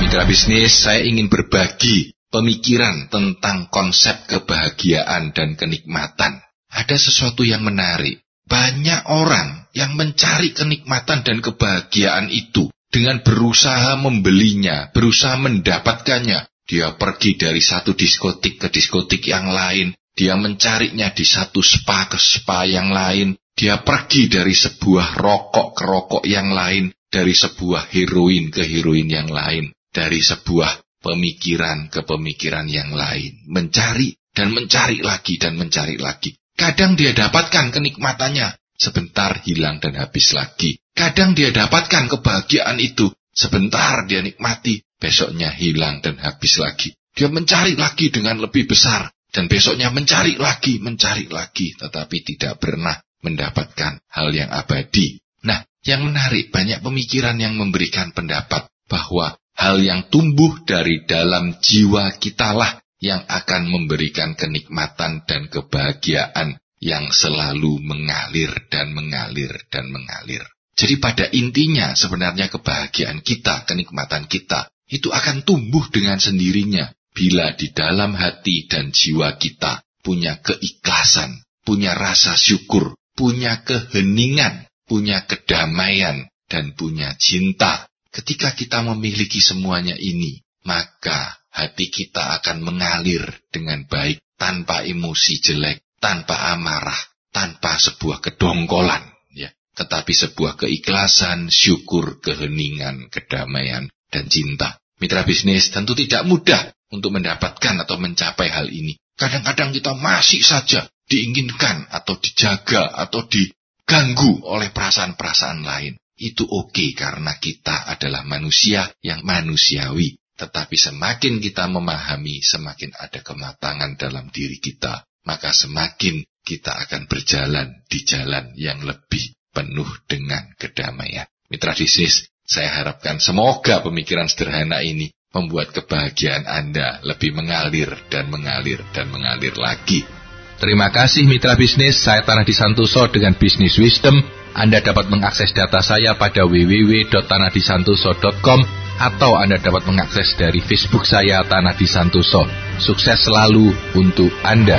Mitra bisnis, saya ingin berbagi pemikiran tentang konsep kebahagiaan dan kenikmatan. Ada sesuatu yang menarik. Banyak orang yang mencari kenikmatan dan kebahagiaan itu dengan berusaha membelinya, berusaha mendapatkannya. Dia pergi dari satu diskotik ke diskotik yang lain. Dia mencarinya di satu spa ke spa yang lain. Dia pergi dari sebuah rokok ke rokok yang lain. Dari sebuah heroin ke heroin yang lain. Dari sebuah pemikiran ke pemikiran yang lain. Mencari dan mencari lagi dan mencari lagi. Kadang dia dapatkan kenikmatannya. Sebentar hilang dan habis lagi. Kadang dia dapatkan kebahagiaan itu. Sebentar dia nikmati. Besoknya hilang dan habis lagi. Dia mencari lagi dengan lebih besar. Dan besoknya mencari lagi, mencari lagi, tetapi tidak pernah mendapatkan hal yang abadi. Nah, yang menarik banyak pemikiran yang memberikan pendapat bahwa hal yang tumbuh dari dalam jiwa kitalah yang akan memberikan kenikmatan dan kebahagiaan yang selalu mengalir dan mengalir dan mengalir. Jadi pada intinya sebenarnya kebahagiaan kita, kenikmatan kita, itu akan tumbuh dengan sendirinya bila di dalam hati dan jiwa kita punya keikhlasan, punya rasa syukur, punya keheningan, punya kedamaian, dan punya cinta. Ketika kita memiliki semuanya ini, maka hati kita akan mengalir dengan baik tanpa emosi jelek, tanpa amarah, tanpa sebuah kedongkolan, ya, tetapi sebuah keikhlasan, syukur, keheningan, kedamaian, dan cinta. Mitra bisnis tentu tidak mudah untuk mendapatkan atau mencapai hal ini. Kadang-kadang kita masih saja diinginkan atau dijaga atau diganggu oleh perasaan-perasaan lain. Itu oke okay, karena kita adalah manusia yang manusiawi. Tetapi semakin kita memahami, semakin ada kematangan dalam diri kita. Maka semakin kita akan berjalan di jalan yang lebih penuh dengan kedamaian. Mitra bisnis, saya harapkan semoga pemikiran sederhana ini membuat kebahagiaan Anda lebih mengalir dan mengalir dan mengalir lagi. Terima kasih mitra bisnis, saya Tanah di Santoso dengan Bisnis Wisdom. Anda dapat mengakses data saya pada www.tanahdisantoso.com atau Anda dapat mengakses dari Facebook saya Tanah di Santoso. Sukses selalu untuk Anda.